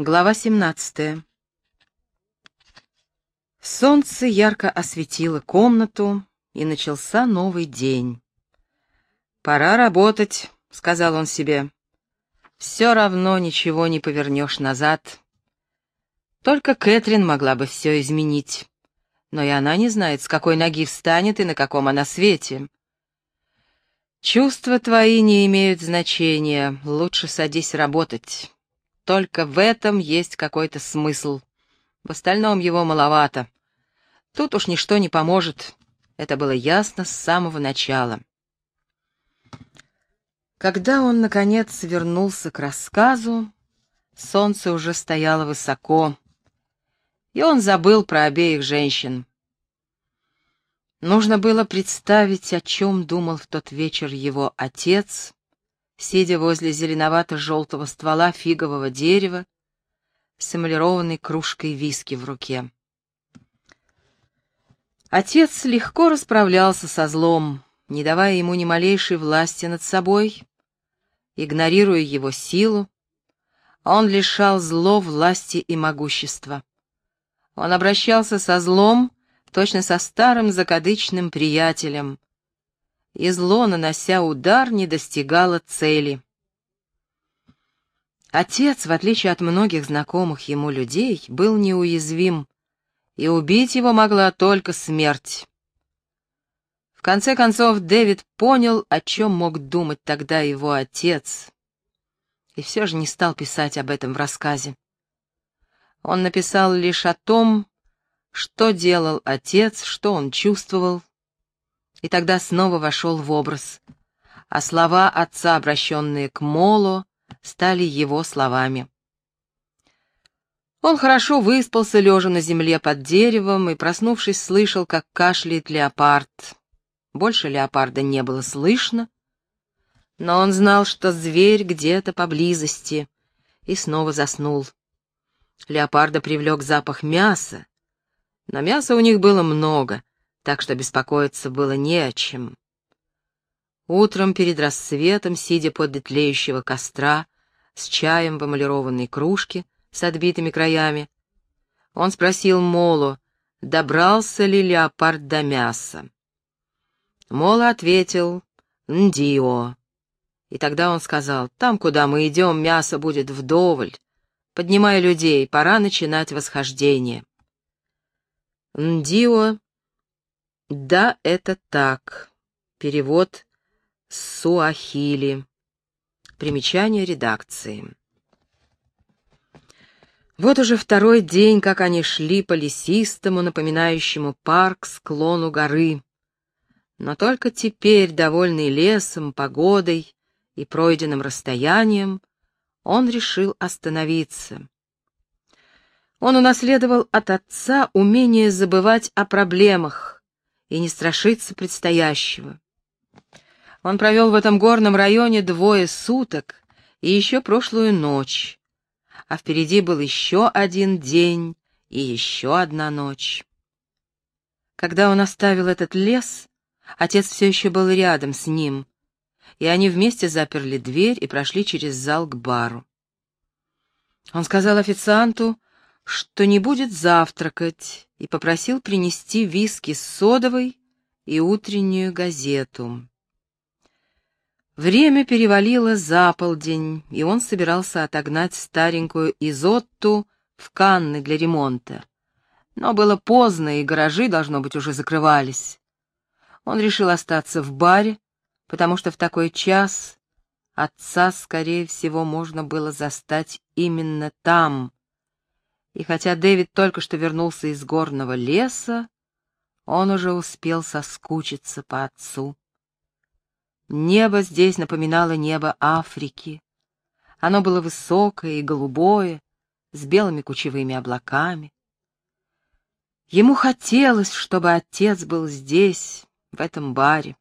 Глава 17. Солнце ярко осветило комнату, и начался новый день. «Пора работать», — сказал он себе. «Все равно ничего не повернешь назад. Только Кэтрин могла бы все изменить, но и она не знает, с какой ноги встанет и на каком она свете. Чувства твои не имеют значения, лучше садись работать». Только в этом есть какой-то смысл. В остальном его маловато. Тут уж ничто не поможет. Это было ясно с самого начала. Когда он, наконец, вернулся к рассказу, солнце уже стояло высоко, и он забыл про обеих женщин. Нужно было представить, о чем думал в тот вечер его отец, сидя возле зеленовато-желтого ствола фигового дерева с эмалированной кружкой виски в руке. Отец легко расправлялся со злом, не давая ему ни малейшей власти над собой, игнорируя его силу, он лишал зло власти и могущества. Он обращался со злом, точно со старым закадычным приятелем, и зло, нанося удар, не достигало цели. Отец, в отличие от многих знакомых ему людей, был неуязвим, и убить его могла только смерть. В конце концов, Дэвид понял, о чем мог думать тогда его отец, и все же не стал писать об этом в рассказе. Он написал лишь о том, что делал отец, что он чувствовал, и тогда снова вошел в образ, а слова отца, обращенные к Моло, стали его словами. Он хорошо выспался, лежа на земле под деревом, и, проснувшись, слышал, как кашляет леопард. Больше леопарда не было слышно, но он знал, что зверь где-то поблизости, и снова заснул. Леопарда привлек запах мяса, но мяса у них было много, так что беспокоиться было не о чем. Утром перед рассветом, сидя под тлеющего костра, с чаем в эмалированной кружке с отбитыми краями, он спросил Молу, добрался ли леопард до мяса. Мола ответил «Ндио». И тогда он сказал, «Там, куда мы идем, мясо будет вдоволь. Поднимай людей, пора начинать восхождение». Ндио да, это так. Перевод с суахили. Примечание редакции. Вот уже второй день, как они шли по лесистому, напоминающему парк, склону горы. Но только теперь, довольный лесом, погодой и пройденным расстоянием, он решил остановиться. Он унаследовал от отца умение забывать о проблемах, и не страшиться предстоящего. Он провел в этом горном районе двое суток и еще прошлую ночь, а впереди был еще один день и еще одна ночь. Когда он оставил этот лес, отец все еще был рядом с ним, и они вместе заперли дверь и прошли через зал к бару. Он сказал официанту, что не будет завтракать, и попросил принести виски с содовой и утреннюю газету. Время перевалило за полдень, и он собирался отогнать старенькую Изотту в Канны для ремонта. Но было поздно, и гаражи, должно быть, уже закрывались. Он решил остаться в баре, потому что в такой час отца, скорее всего, можно было застать именно там, и хотя Дэвид только что вернулся из горного леса, он уже успел соскучиться по отцу. Небо здесь напоминало небо Африки. Оно было высокое и голубое, с белыми кучевыми облаками. Ему хотелось, чтобы отец был здесь, в этом баре.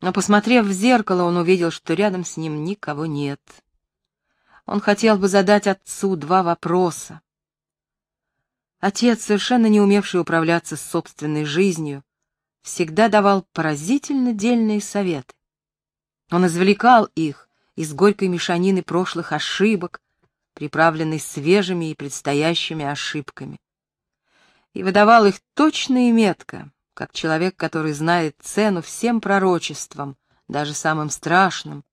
Но, посмотрев в зеркало, он увидел, что рядом с ним никого нет. Он хотел бы задать отцу два вопроса. Отец, совершенно не умевший управляться с собственной жизнью, всегда давал поразительно дельные советы. Он извлекал их из горькой мешанины прошлых ошибок, приправленный свежими и предстоящими ошибками. И выдавал их точно и метко, как человек, который знает цену всем пророчествам, даже самым страшным,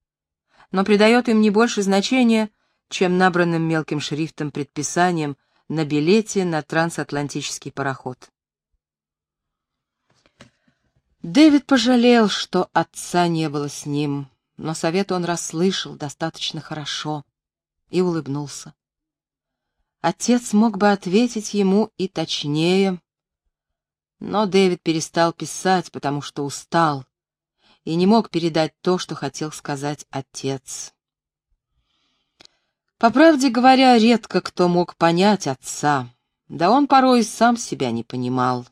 но придает им не больше значения, чем набранным мелким шрифтом предписанием на билете на трансатлантический пароход. Дэвид пожалел, что отца не было с ним, но совет он расслышал достаточно хорошо и улыбнулся. Отец мог бы ответить ему и точнее, но Дэвид перестал писать, потому что устал и не мог передать то, что хотел сказать отец. По правде говоря, редко кто мог понять отца, да он порой сам себя не понимал.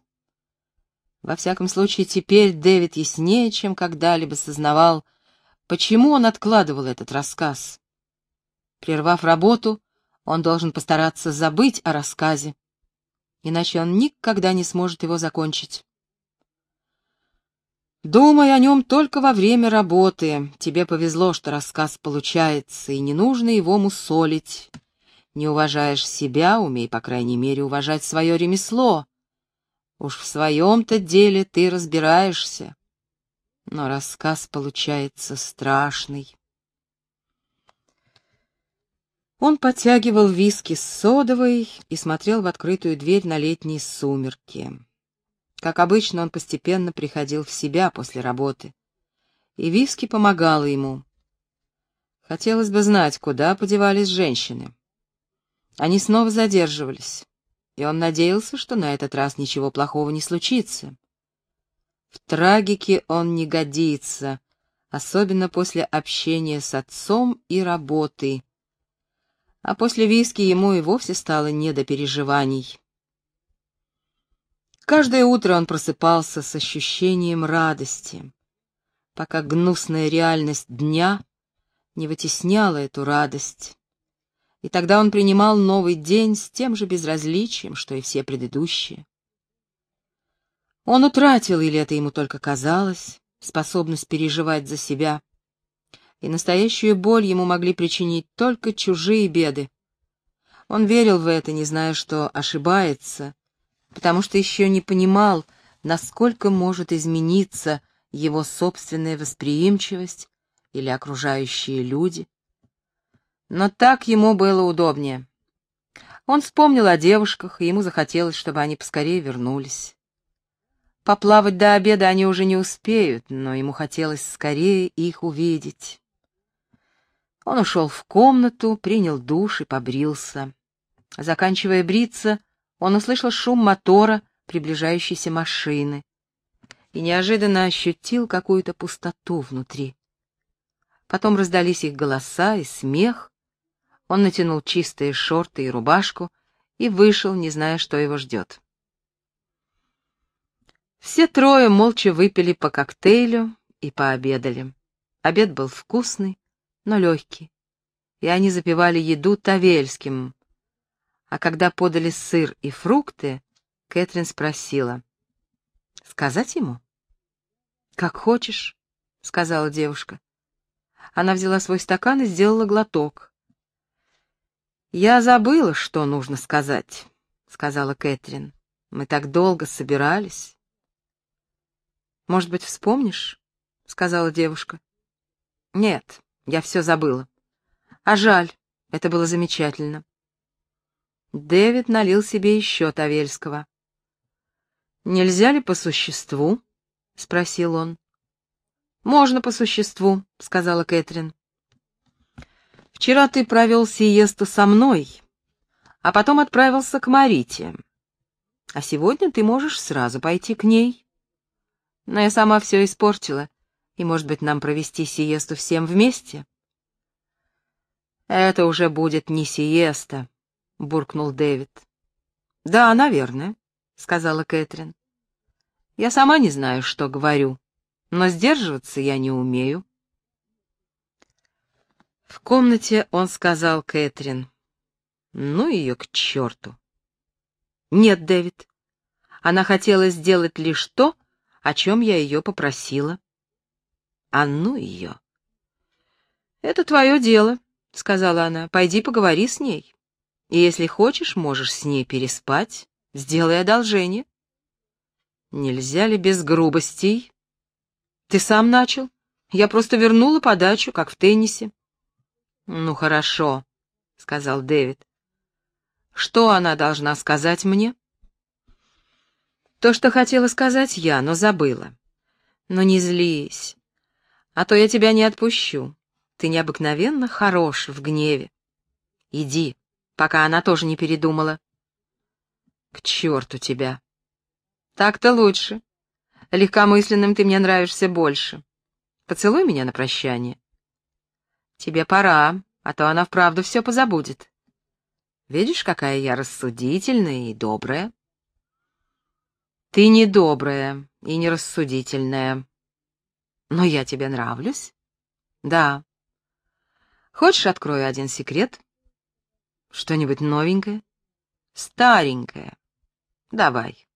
Во всяком случае, теперь Дэвид яснее, чем когда-либо сознавал, почему он откладывал этот рассказ. Прервав работу, он должен постараться забыть о рассказе, иначе он никогда не сможет его закончить. Думай о нем только во время работы. Тебе повезло, что рассказ получается, и не нужно его мусолить. Не уважаешь себя, умей, по крайней мере, уважать свое ремесло. Уж в своем-то деле ты разбираешься. Но рассказ получается страшный. Он подтягивал виски с содовой и смотрел в открытую дверь на летние сумерки. Как обычно, он постепенно приходил в себя после работы, и виски помогала ему. Хотелось бы знать, куда подевались женщины. Они снова задерживались, и он надеялся, что на этот раз ничего плохого не случится. В трагике он не годится, особенно после общения с отцом и работы. А после виски ему и вовсе стало не до переживаний. Каждое утро он просыпался с ощущением радости, пока гнусная реальность дня не вытесняла эту радость. И тогда он принимал новый день с тем же безразличием, что и все предыдущие. Он утратил, или это ему только казалось, способность переживать за себя, и настоящую боль ему могли причинить только чужие беды. Он верил в это, не зная, что ошибается, потому что еще не понимал, насколько может измениться его собственная восприимчивость или окружающие люди. Но так ему было удобнее. Он вспомнил о девушках, и ему захотелось, чтобы они поскорее вернулись. Поплавать до обеда они уже не успеют, но ему хотелось скорее их увидеть. Он ушел в комнату, принял душ и побрился. Заканчивая бриться, он услышал шум мотора приближающейся машины и неожиданно ощутил какую-то пустоту внутри. Потом раздались их голоса и смех. Он натянул чистые шорты и рубашку и вышел, не зная, что его ждет. Все трое молча выпили по коктейлю и пообедали. Обед был вкусный, но легкий, и они запивали еду тавельским, а когда подали сыр и фрукты, Кэтрин спросила. «Сказать ему?» «Как хочешь», — сказала девушка. Она взяла свой стакан и сделала глоток. «Я забыла, что нужно сказать», — сказала Кэтрин. «Мы так долго собирались». «Может быть, вспомнишь?» — сказала девушка. «Нет, я все забыла. А жаль, это было замечательно. Дэвид налил себе еще Тавельского. «Нельзя ли по существу?» — спросил он. «Можно по существу», — сказала Кэтрин. «Вчера ты провел сиесту со мной, а потом отправился к Марите. А сегодня ты можешь сразу пойти к ней. Но я сама все испортила, и, может быть, нам провести сиесту всем вместе?» «Это уже будет не сиеста», — буркнул Дэвид. «Да, наверное», — сказала Кэтрин. «Я сама не знаю, что говорю, но сдерживаться я не умею». В комнате он сказал Кэтрин. «Ну ее к черту!» «Нет, Дэвид, она хотела сделать лишь то, о чем я ее попросила». «А ну ее!» «Это твое дело», — сказала она, — пойди поговори с ней. И если хочешь, можешь с ней переспать. Сделай одолжение. Нельзя ли без грубостей? Ты сам начал. Я просто вернула подачу, как в теннисе. Ну, хорошо, — сказал Дэвид. Что она должна сказать мне? То, что хотела сказать я, но забыла. Но не злись, а то я тебя не отпущу. Ты необыкновенно хорош в гневе. Иди, пока она тоже не передумала. К черту тебя. Так-то лучше. Легкомысленным ты мне нравишься больше. Поцелуй меня на прощание. Тебе пора, а то она вправду все позабудет. Видишь, какая я рассудительная и добрая? Ты не добрая и не рассудительная. Но я тебе нравлюсь? Да. Хочешь, открою один секрет? Что-нибудь новенькое? Старенькое. Давай.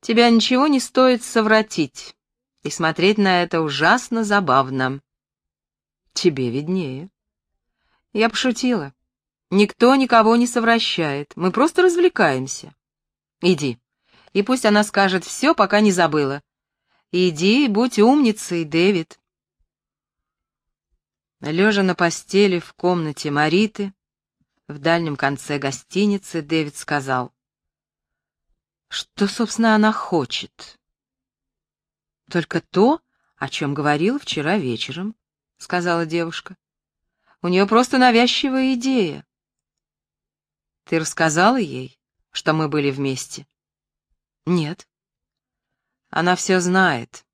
Тебя ничего не стоит совратить, и смотреть на это ужасно забавно. Тебе виднее. Я пошутила. Никто никого не совращает, мы просто развлекаемся. Иди, и пусть она скажет все, пока не забыла. Иди будь умницей, Дэвид. Лежа на постели в комнате Мариты, в дальнем конце гостиницы, Дэвид сказал, «Что, собственно, она хочет?» «Только то, о чем говорил вчера вечером», — сказала девушка. «У нее просто навязчивая идея». «Ты рассказала ей, что мы были вместе?» «Нет». «Она все знает».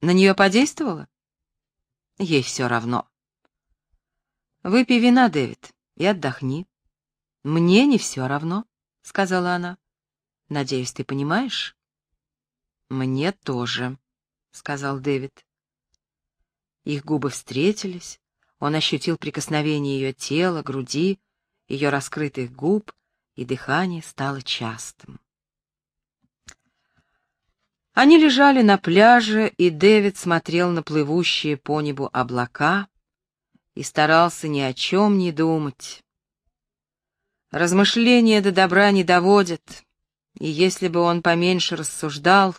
«На нее подействовало?» Ей все равно. Выпей вина, Дэвид, и отдохни. Мне не все равно, сказала она. Надеюсь, ты понимаешь? Мне тоже, сказал Дэвид. Их губы встретились, он ощутил прикосновение ее тела, груди, ее раскрытых губ, и дыхание стало частым. Они лежали на пляже, и Дэвид смотрел на плывущие по небу облака и старался ни о чем не думать. Размышления до добра не доводят, и если бы он поменьше рассуждал,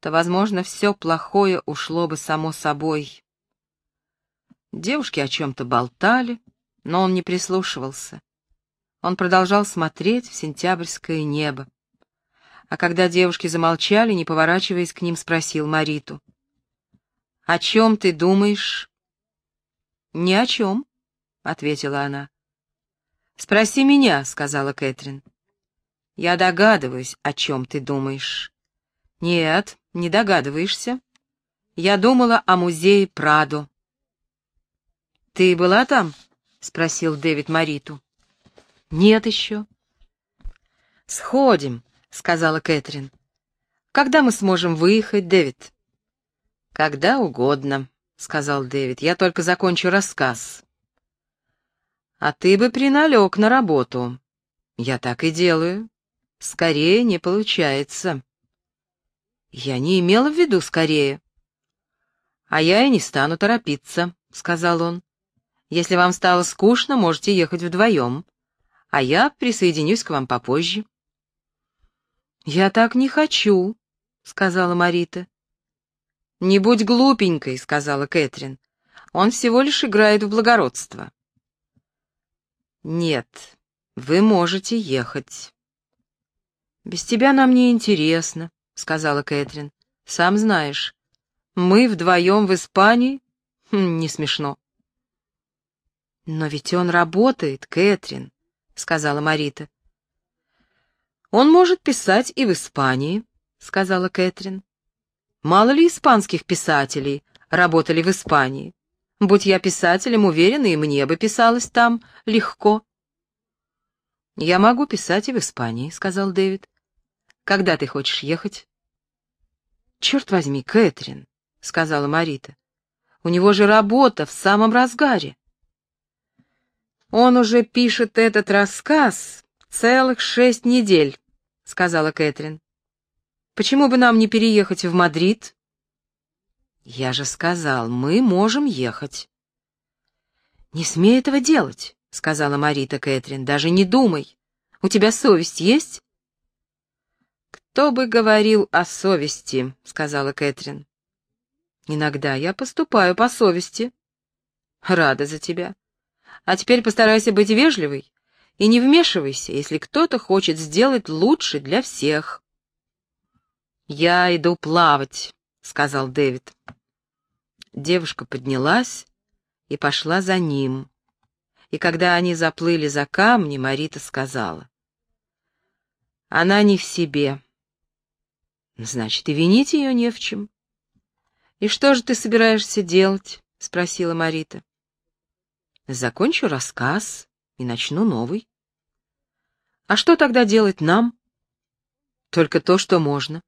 то, возможно, все плохое ушло бы само собой. Девушки о чем-то болтали, но он не прислушивался. Он продолжал смотреть в сентябрьское небо а когда девушки замолчали, не поворачиваясь к ним, спросил Мариту. «О чем ты думаешь?» «Ни о чем», — ответила она. «Спроси меня», — сказала Кэтрин. «Я догадываюсь, о чем ты думаешь». «Нет, не догадываешься. Я думала о музее Прадо». «Ты была там?» — спросил Дэвид Мариту. «Нет еще». «Сходим», — сказала Кэтрин. «Когда мы сможем выехать, Дэвид?» «Когда угодно», — сказал Дэвид. «Я только закончу рассказ». «А ты бы приналег на работу». «Я так и делаю. Скорее не получается». «Я не имела в виду скорее». «А я и не стану торопиться», — сказал он. «Если вам стало скучно, можете ехать вдвоем, а я присоединюсь к вам попозже». «Я так не хочу», — сказала Марита. «Не будь глупенькой», — сказала Кэтрин. «Он всего лишь играет в благородство». «Нет, вы можете ехать». «Без тебя нам не интересно», — сказала Кэтрин. «Сам знаешь, мы вдвоем в Испании? Хм, не смешно». «Но ведь он работает, Кэтрин», — сказала Марита. «Он может писать и в Испании», — сказала Кэтрин. «Мало ли испанских писателей работали в Испании. Будь я писателем, уверена, и мне бы писалось там легко». «Я могу писать и в Испании», — сказал Дэвид. «Когда ты хочешь ехать?» «Черт возьми, Кэтрин», — сказала Марита. «У него же работа в самом разгаре». «Он уже пишет этот рассказ целых шесть недель», — сказала Кэтрин. «Почему бы нам не переехать в Мадрид?» «Я же сказал, мы можем ехать». «Не смей этого делать», — сказала Марита Кэтрин. «Даже не думай. У тебя совесть есть?» «Кто бы говорил о совести», — сказала Кэтрин. «Иногда я поступаю по совести». «Рада за тебя. А теперь постарайся быть вежливой и не вмешивайся, если кто-то хочет сделать лучше для всех». «Я иду плавать», — сказал Дэвид. Девушка поднялась и пошла за ним. И когда они заплыли за камни, Марита сказала. «Она не в себе». «Значит, и винить ее не в чем». «И что же ты собираешься делать?» — спросила Марита. «Закончу рассказ и начну новый». «А что тогда делать нам?» «Только то, что можно.